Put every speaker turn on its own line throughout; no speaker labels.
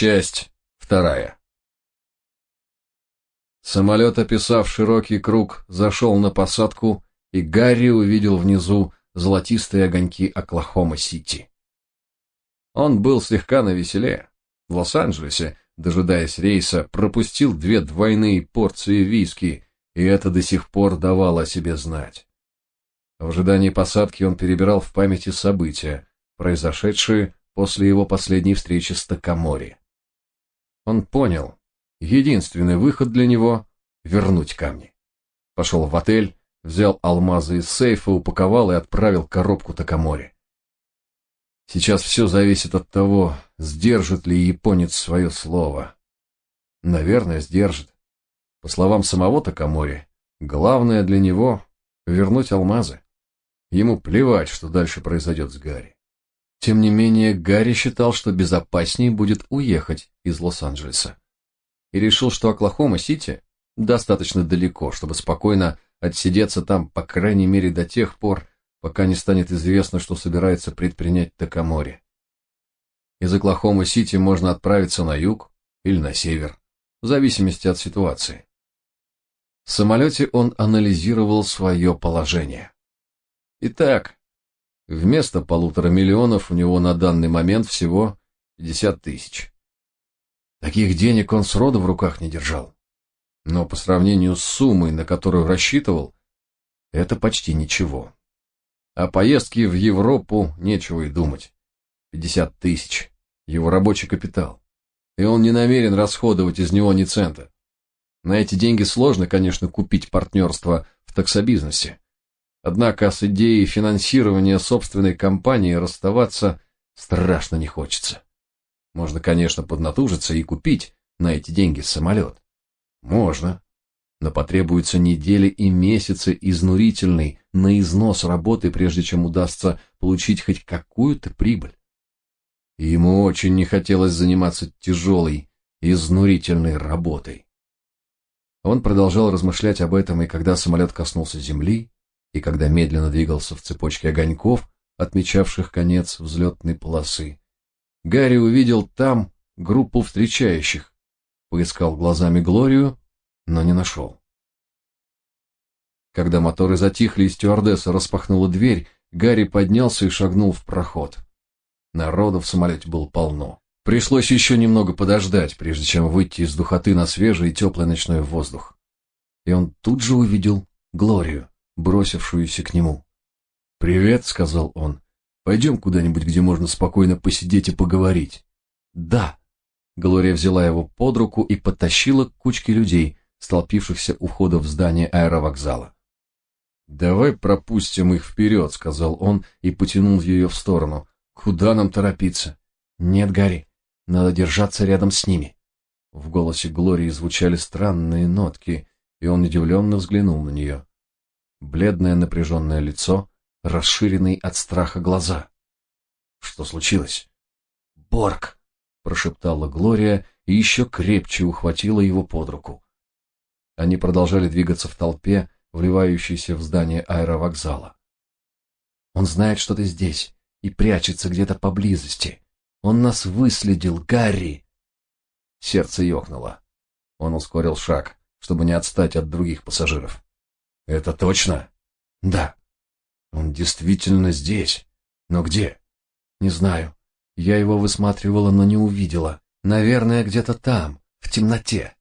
Часть вторая. Самолет, описав широкий круг, зашел на посадку, и Гарри увидел внизу золотистые огоньки Оклахома-Сити. Он был слегка навеселе. В Лос-Анджелесе, дожидаясь рейса, пропустил две двойные порции виски, и это до сих пор давало о себе знать. В ожидании посадки он перебирал в памяти события, произошедшие после его последней встречи с Такамори. Он понял, единственный выход для него — вернуть камни. Пошел в отель, взял алмазы из сейфа, упаковал и отправил коробку Такамори. Сейчас все зависит от того, сдержит ли японец свое слово. Наверное, сдержит. По словам самого Такамори, главное для него — вернуть алмазы. Ему плевать, что дальше произойдет с Гарри. Тем не менее, Гарри считал, что безопаснее будет уехать из Лос-Анджелеса. И решил, что Оклахома-Сити достаточно далеко, чтобы спокойно отсидеться там, по крайней мере, до тех пор, пока не станет известно, что собирается предпринять Такамори. Из Оклахома-Сити можно отправиться на юг или на север, в зависимости от ситуации. В самолете он анализировал свое положение. Итак, Вместо полутора миллионов у него на данный момент всего 50 тысяч. Таких денег он сроду в руках не держал. Но по сравнению с суммой, на которую рассчитывал, это почти ничего. О поездке в Европу нечего и думать. 50 тысяч. Его рабочий капитал. И он не намерен расходовать из него ни цента. На эти деньги сложно, конечно, купить партнерство в таксобизнесе. Однако с идеей финансирования собственной компании расставаться страшно не хочется. Можно, конечно, поднатужиться и купить на эти деньги самолет. Можно. Но потребуются недели и месяцы изнурительной, на износ работы, прежде чем удастся получить хоть какую-то прибыль. И ему очень не хотелось заниматься тяжелой, изнурительной работой. Он продолжал размышлять об этом, и когда самолет коснулся земли, и когда медленно двигался в цепочке огоньков, отмечавших конец взлетной полосы, Гарри увидел там группу встречающих, поискал глазами Глорию, но не нашел. Когда моторы затихли и стюардесса распахнула дверь, Гарри поднялся и шагнул в проход. Народу в самолете было полно. Пришлось еще немного подождать, прежде чем выйти из духоты на свежий и теплый ночной воздух. И он тут же увидел Глорию бросившуюся к нему. «Привет», — сказал он. «Пойдем куда-нибудь, где можно спокойно посидеть и поговорить». «Да». Глория взяла его под руку и подтащила к кучке людей, столпившихся у входа в здание аэровокзала. «Давай пропустим их вперед», — сказал он и потянул ее в сторону. «Куда нам торопиться?» «Нет, Гарри, надо держаться рядом с ними». В голосе Глории звучали странные нотки, и он удивленно взглянул на нее бледное напряженное лицо, расширенные от страха глаза. Что случилось? Борг, прошептала Глория и еще крепче ухватила его под руку. Они продолжали двигаться в толпе, вливающейся в здание аэровокзала. Он знает, что ты здесь и прячется где-то поблизости. Он нас выследил, Гарри. Сердце ёкнуло. Он ускорил шаг, чтобы не отстать от других пассажиров. Это точно? Да. Он действительно здесь. Но где? Не знаю. Я его высматривала, но не увидела. Наверное, где-то там, в темноте.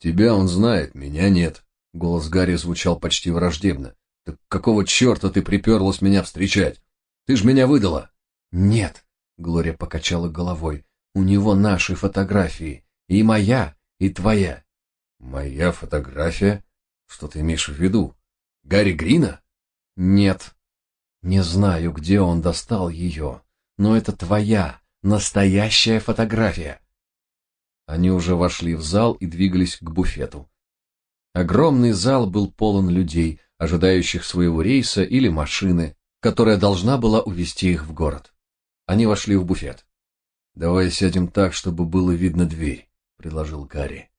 Тебя он знает, меня нет. Голос Гарри звучал почти враждебно. Так какого черта ты приперлась меня встречать? Ты ж меня выдала. Нет, Глория покачала головой. У него наши фотографии, и моя, и твоя. Моя фотография? Что ты имеешь в виду? Гарри Грина? Нет. Не знаю, где он достал ее, но это твоя, настоящая фотография. Они уже вошли в зал и двигались к буфету. Огромный зал был полон людей, ожидающих своего рейса или машины, которая должна была увезти их в город. Они вошли в буфет. «Давай сядем так, чтобы было видно дверь», — предложил Гарри.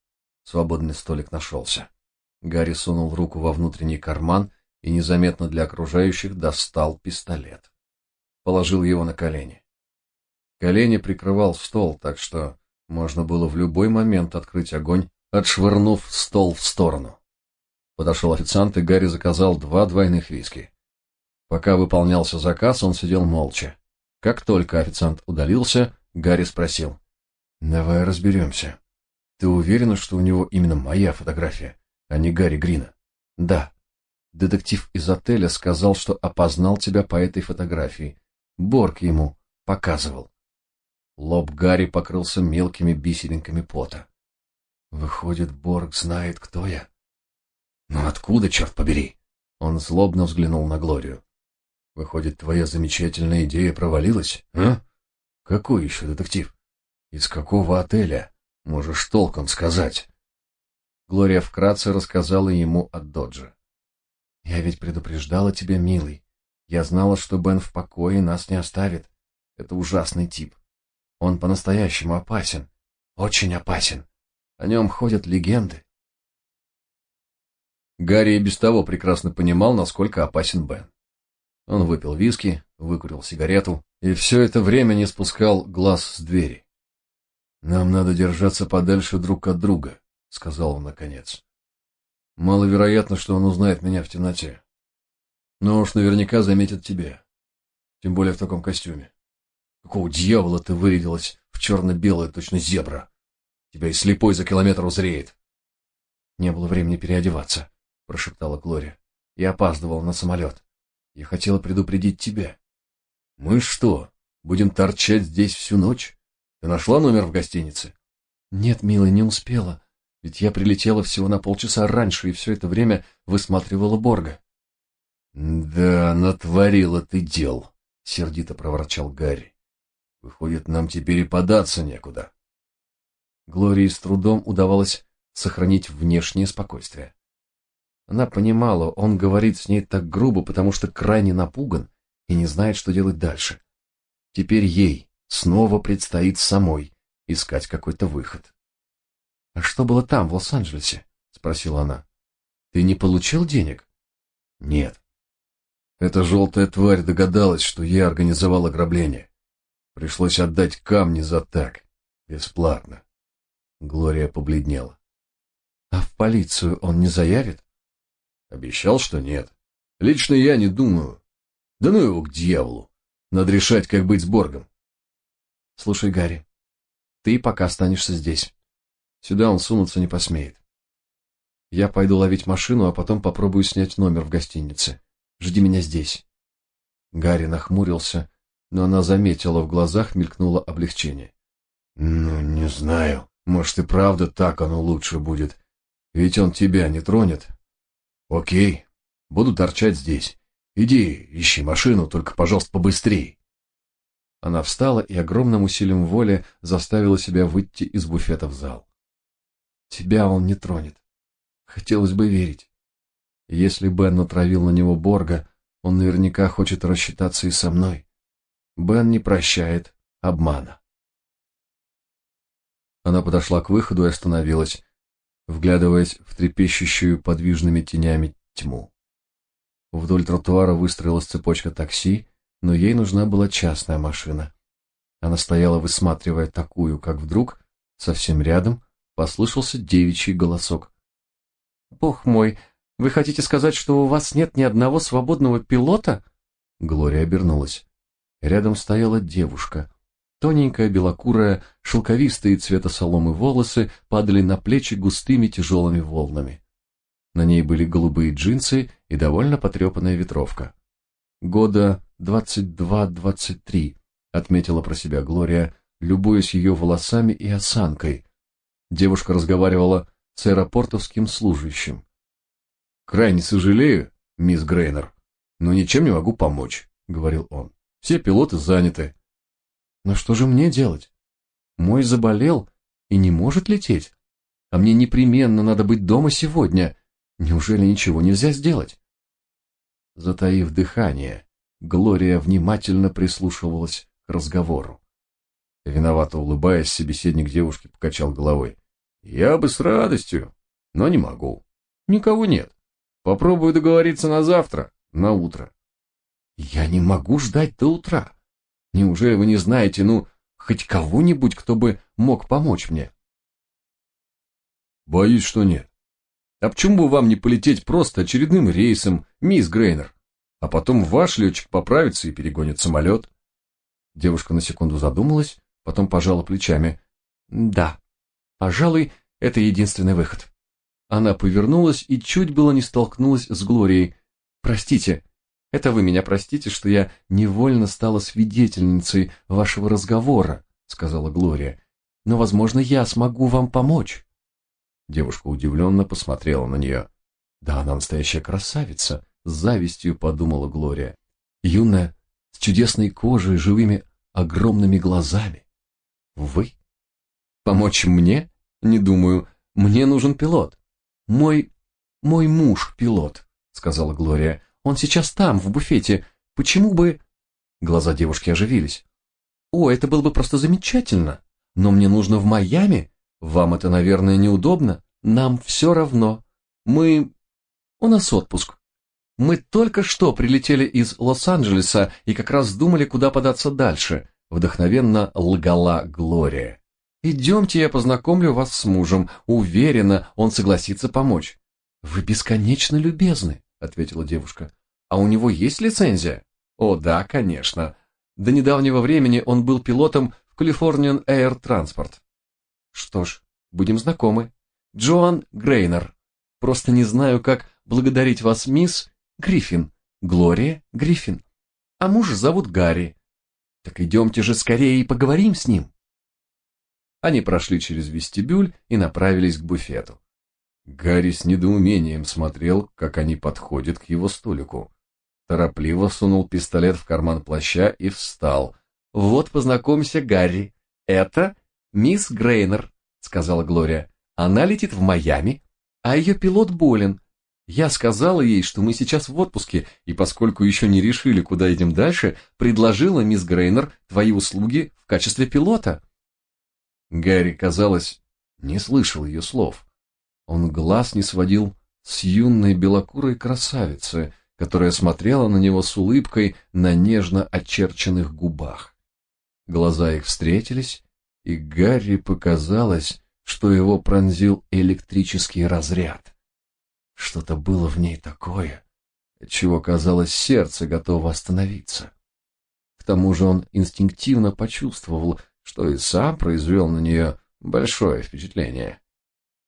Свободный столик нашелся. Гарри сунул руку во внутренний карман и незаметно для окружающих достал пистолет. Положил его на колени. Колени прикрывал стол, так что Можно было в любой момент открыть огонь, отшвырнув стол в сторону. Подошел официант, и Гарри заказал два двойных виски. Пока выполнялся заказ, он сидел молча. Как только официант удалился, Гарри спросил. «Давай разберемся. Ты уверена, что у него именно моя фотография, а не Гарри Грина?» «Да». Детектив из отеля сказал, что опознал тебя по этой фотографии. Борг ему показывал. Лоб Гарри покрылся мелкими бисеринками пота. Выходит, Борг знает, кто я? Но откуда, черт побери? Он злобно взглянул на Глорию. Выходит, твоя замечательная идея провалилась, а? Какой еще детектив? Из какого отеля? Можешь толком сказать? Глория вкратце рассказала ему о Додже. Я ведь предупреждала тебя, милый. Я знала, что Бен в покое нас не оставит. Это ужасный тип. Он по-настоящему опасен. Очень опасен. О нем ходят легенды. Гарри и без того прекрасно понимал, насколько опасен Бен. Он выпил виски, выкурил сигарету и все это время не спускал глаз с двери. «Нам надо держаться подальше друг от друга», — сказал он наконец. «Маловероятно, что он узнает меня в темноте. Но уж наверняка заметит тебя. Тем более в таком костюме. Какого дьявола ты вырядилась в черно-белое, точно зебра? Тебя и слепой за километр узреет. Не было времени переодеваться, прошептала Глория. Я опаздывал на самолет. Я хотела предупредить тебя. Мы что, будем торчать здесь всю ночь? Ты нашла номер в гостинице? Нет, милая, не успела. Ведь я прилетела всего на полчаса раньше и все это время высматривала Борга. Да, натворила ты дел, сердито проворчал Гарри. Выходит, нам теперь и податься некуда. Глории с трудом удавалось сохранить внешнее спокойствие. Она понимала, он говорит с ней так грубо, потому что крайне напуган и не знает, что делать дальше. Теперь ей снова предстоит самой искать какой-то выход. — А что было там, в Лос-Анджелесе? — спросила она. — Ты не получил денег? — Нет. Эта желтая тварь догадалась, что я организовал ограбление. Пришлось отдать камни за так, бесплатно. Глория побледнела. А в полицию он не заявит? Обещал, что нет. Лично я не думаю. Да ну его к дьяволу. Надо решать, как быть с Боргом. Слушай, Гарри, ты пока останешься здесь. Сюда он сунуться не посмеет. Я пойду ловить машину, а потом попробую снять номер в гостинице. Жди меня здесь. Гарри нахмурился но она заметила в глазах мелькнуло облегчение. Ну, не знаю. Может, и правда так оно лучше будет. Ведь он тебя не тронет. Окей. Буду торчать здесь. Иди, ищи машину, только, пожалуйста, побыстрее. Она встала и огромным усилием воли заставила себя выйти из буфета в зал. Тебя он не тронет. Хотелось бы верить. Если Бен натравил на него Борга, он наверняка хочет рассчитаться и со мной. Бен не прощает обмана. Она подошла к выходу и остановилась, вглядываясь в трепещущую подвижными тенями тьму. Вдоль тротуара выстроилась цепочка такси, но ей нужна была частная машина. Она стояла, высматривая такую, как вдруг, совсем рядом, послышался девичий голосок. «Бог мой, вы хотите сказать, что у вас нет ни одного свободного пилота?» Глория обернулась. Рядом стояла девушка. Тоненькая, белокурая, шелковистые цвета соломы волосы падали на плечи густыми тяжелыми волнами. На ней были голубые джинсы и довольно потрепанная ветровка. Года двадцать два-двадцать три, отметила про себя Глория, любуясь ее волосами и осанкой. Девушка разговаривала с аэропортовским служащим. «Крайне сожалею, мисс Грейнер, но ничем не могу помочь», — говорил он. Все пилоты заняты. Но что же мне делать? Мой заболел и не может лететь. А мне непременно надо быть дома сегодня. Неужели ничего нельзя сделать? Затаив дыхание, Глория внимательно прислушивалась к разговору. Виновато улыбаясь, собеседник девушки покачал головой. Я бы с радостью, но не могу. Никого нет. Попробую договориться на завтра, на утро. Я не могу ждать до утра. Неужели вы не знаете, ну, хоть кого-нибудь, кто бы мог помочь мне? Боюсь, что нет. А почему бы вам не полететь просто очередным рейсом, мисс Грейнер? А потом ваш летчик поправится и перегонит самолет. Девушка на секунду задумалась, потом пожала плечами. Да, пожалуй, это единственный выход. Она повернулась и чуть было не столкнулась с Глорией. Простите, это вы меня простите, что я невольно стала свидетельницей вашего разговора, сказала Глория. Но, возможно, я смогу вам помочь. Девушка удивленно посмотрела на нее. Да она настоящая красавица, с завистью подумала Глория. Юная, с чудесной кожей, живыми огромными глазами. Вы? Помочь мне? Не думаю. Мне нужен пилот. Мой... мой муж пилот, сказала Глория. Он сейчас там, в буфете. Почему бы... Глаза девушки оживились. О, это было бы просто замечательно. Но мне нужно в Майами. Вам это, наверное, неудобно. Нам все равно. Мы... У нас отпуск. Мы только что прилетели из Лос-Анджелеса и как раз думали, куда податься дальше. Вдохновенно лгала Глория. Идемте, я познакомлю вас с мужем. Уверена, он согласится помочь. Вы бесконечно любезны, ответила девушка. А у него есть лицензия? О, да, конечно. До недавнего времени он был пилотом в Californian Air Transport. Что ж, будем знакомы. Джоан Грейнер. Просто не знаю, как благодарить вас, мисс Гриффин. Глория Гриффин. А мужа зовут Гарри. Так идемте же скорее и поговорим с ним. Они прошли через вестибюль и направились к буфету. Гарри с недоумением смотрел, как они подходят к его столику. Торопливо сунул пистолет в карман плаща и встал. «Вот, познакомься, Гарри. Это мисс Грейнер», — сказала Глория. «Она летит в Майами, а ее пилот болен. Я сказала ей, что мы сейчас в отпуске, и поскольку еще не решили, куда идем дальше, предложила мисс Грейнер твои услуги в качестве пилота». Гарри, казалось, не слышал ее слов. Он глаз не сводил с юной белокурой красавицы, которая смотрела на него с улыбкой на нежно очерченных губах. Глаза их встретились, и Гарри показалось, что его пронзил электрический разряд. Что-то было в ней такое, чего казалось сердце готово остановиться. К тому же он инстинктивно почувствовал, что и сам произвел на нее большое впечатление.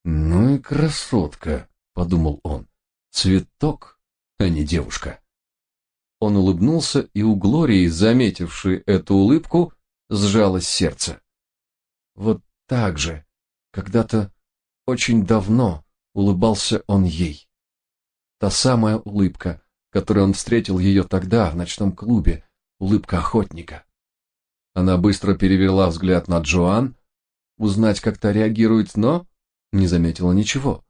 «Ну и красотка», — подумал он, — «цветок, а не девушка». Он улыбнулся, и у Глории, заметившей эту улыбку, сжалось сердце. Вот так же, когда-то очень давно улыбался он ей. Та самая улыбка, которой он встретил ее тогда в ночном клубе, улыбка охотника. Она быстро перевела взгляд на Джоан, узнать, как та реагирует, но не заметила ничего.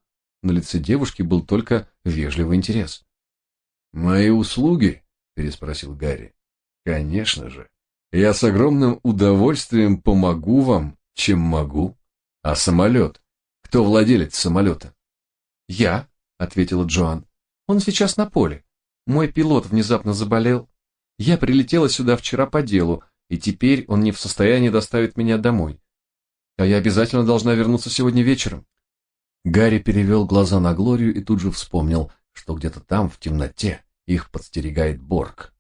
На лице девушки был только вежливый интерес. «Мои услуги?» — переспросил Гарри. «Конечно же. Я с огромным удовольствием помогу вам, чем могу. А самолет? Кто владелец самолета?» «Я», — ответила Джоан. «Он сейчас на поле. Мой пилот внезапно заболел. Я прилетела сюда вчера по делу, и теперь он не в состоянии доставить меня домой. А я обязательно должна вернуться сегодня вечером. Гарри перевел глаза на Глорию и тут же вспомнил, что где-то там, в темноте, их подстерегает Борг.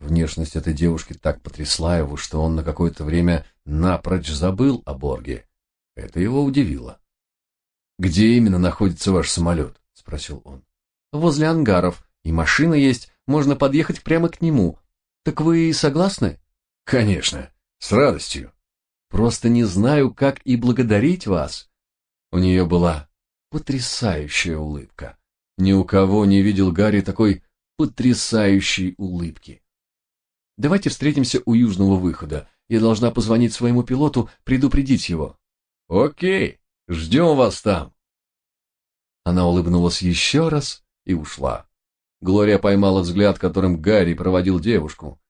Внешность этой девушки так потрясла его, что он на какое-то время напрочь забыл о Борге. Это его удивило. «Где именно находится ваш самолет?» — спросил он. «Возле ангаров. И машина есть, можно подъехать прямо к нему. Так вы согласны?» Конечно, с радостью. Просто не знаю, как и благодарить вас. У нее была потрясающая улыбка. Ни у кого не видел Гарри такой потрясающей улыбки. Давайте встретимся у южного выхода. Я должна позвонить своему пилоту, предупредить его. Окей, ждем вас там. Она улыбнулась еще раз и ушла. Глория поймала взгляд, которым Гарри проводил девушку.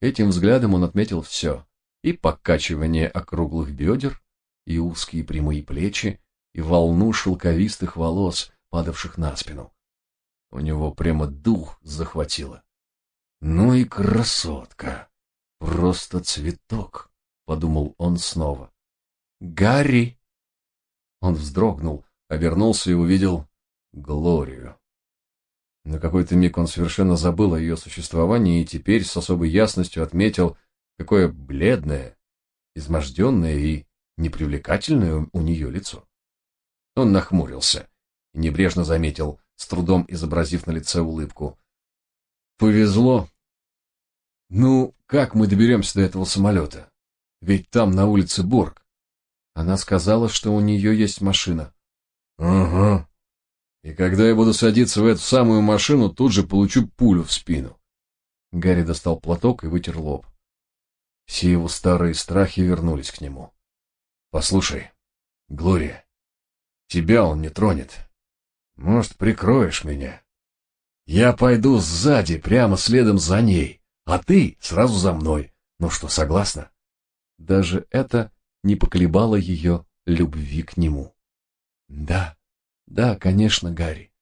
Этим взглядом он отметил все. И покачивание округлых бедер, и узкие прямые плечи, и волну шелковистых волос, падавших на спину. У него прямо дух захватило. Ну и красотка! Просто цветок, подумал он снова. Гарри!» Он вздрогнул, обернулся и увидел Глорию. На какой-то миг он совершенно забыл о ее существовании и теперь с особой ясностью отметил, какое бледное, изможденное и непривлекательное у нее лицо. Он нахмурился и небрежно заметил, с трудом изобразив на лице улыбку. «Повезло. Ну, как мы доберемся до этого самолета? Ведь там на улице Борг. Она сказала, что у нее есть машина». «Ага. И когда я буду садиться в эту самую машину, тут же получу пулю в спину». Гарри достал платок и вытер лоб. Все его старые страхи вернулись к нему. «Послушай, Глория, тебя он не тронет. Может, прикроешь меня? Я пойду сзади, прямо следом за ней, а ты сразу за мной. Ну что, согласна?» Даже это не поколебало ее любви к нему. «Да, да, конечно, Гарри».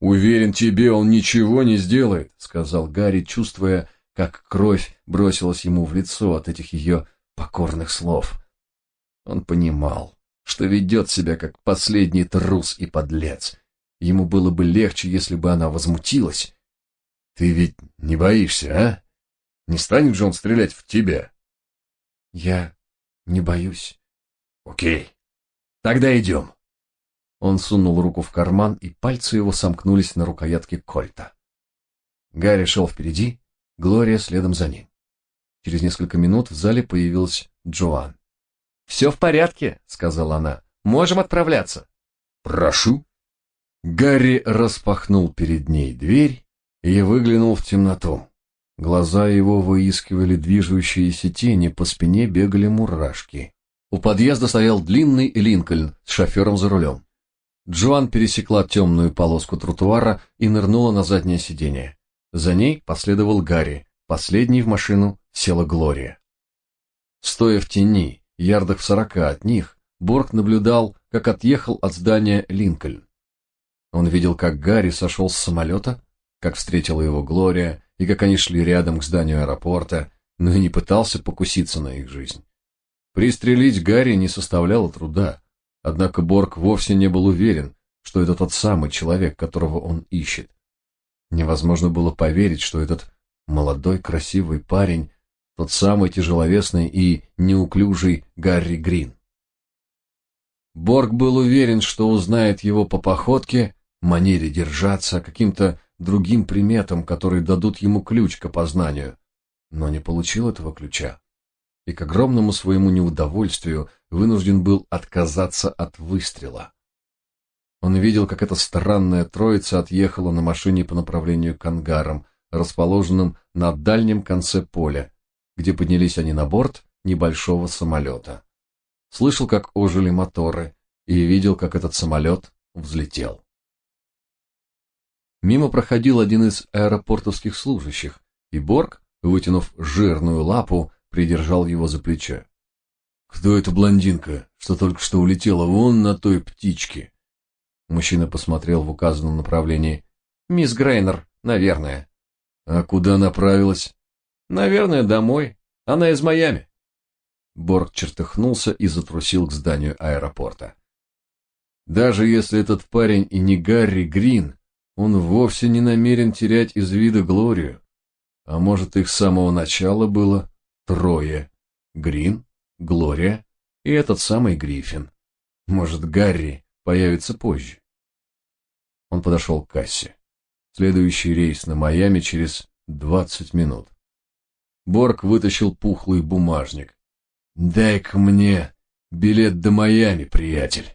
«Уверен, тебе он ничего не сделает», — сказал Гарри, чувствуя, как кровь бросилась ему в лицо от этих ее покорных слов. Он понимал, что ведет себя как последний трус и подлец. Ему было бы легче, если бы она возмутилась. Ты ведь не боишься, а? Не станет же он стрелять в тебя? Я не боюсь. Окей. Тогда идем. Он сунул руку в карман, и пальцы его сомкнулись на рукоятке кольта. Гарри шел впереди, Глория следом за ним. Через несколько минут в зале появилась Джоан. «Все в порядке», — сказала она. «Можем отправляться». «Прошу». Гарри распахнул перед ней дверь и выглянул в темноту. Глаза его выискивали движущиеся тени, по спине бегали мурашки. У подъезда стоял длинный Линкольн с шофером за рулем. Джоан пересекла темную полоску тротуара и нырнула на заднее сиденье. За ней последовал Гарри, последней в машину села Глория. Стоя в тени, ярдах в сорока от них, Борг наблюдал, как отъехал от здания Линкольн. Он видел, как Гарри сошел с самолета, как встретила его Глория, и как они шли рядом к зданию аэропорта, но и не пытался покуситься на их жизнь. Пристрелить Гарри не составляло труда, однако Борг вовсе не был уверен, что это тот самый человек, которого он ищет. Невозможно было поверить, что этот молодой красивый парень тот самый тяжеловесный и неуклюжий Гарри Грин. Борг был уверен, что узнает его по походке, манере держаться, каким-то другим приметам, которые дадут ему ключ к опознанию, но не получил этого ключа. И к огромному своему неудовольствию вынужден был отказаться от выстрела. Он видел, как эта странная троица отъехала на машине по направлению к ангарам, расположенным на дальнем конце поля, где поднялись они на борт небольшого самолета. Слышал, как ожили моторы, и видел, как этот самолет взлетел. Мимо проходил один из аэропортовских служащих, и Борг, вытянув жирную лапу, придержал его за плечо. «Кто эта блондинка, что только что улетела вон на той птичке?» Мужчина посмотрел в указанном направлении. «Мисс Грейнер, наверное». «А куда направилась?» «Наверное, домой. Она из Майами». Борг чертыхнулся и затрусил к зданию аэропорта. Даже если этот парень и не Гарри Грин, он вовсе не намерен терять из вида Глорию. А может, их с самого начала было трое. Грин, Глория и этот самый Гриффин. Может, Гарри появится позже. Он подошел к кассе. Следующий рейс на Майами через двадцать минут. Борг вытащил пухлый бумажник. «Дай-ка мне билет до Майами, приятель».